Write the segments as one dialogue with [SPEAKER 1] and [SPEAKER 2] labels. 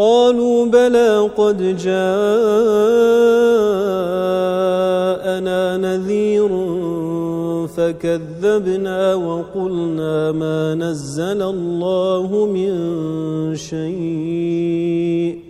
[SPEAKER 1] قالوا بلى قد جاءنا نذير فكذبنا وقلنا ما نزل الله من شيء.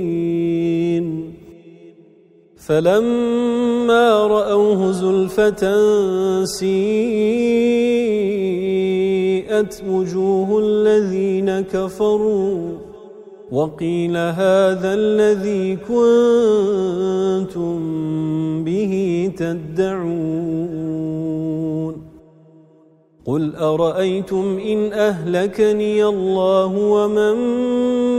[SPEAKER 1] مبين فلما رأوه زلفة سيئت وجوه الذين كفروا وقيل هذا الذي كنتم به تدعون. قل أرأيتم إن أهلكني الله ومن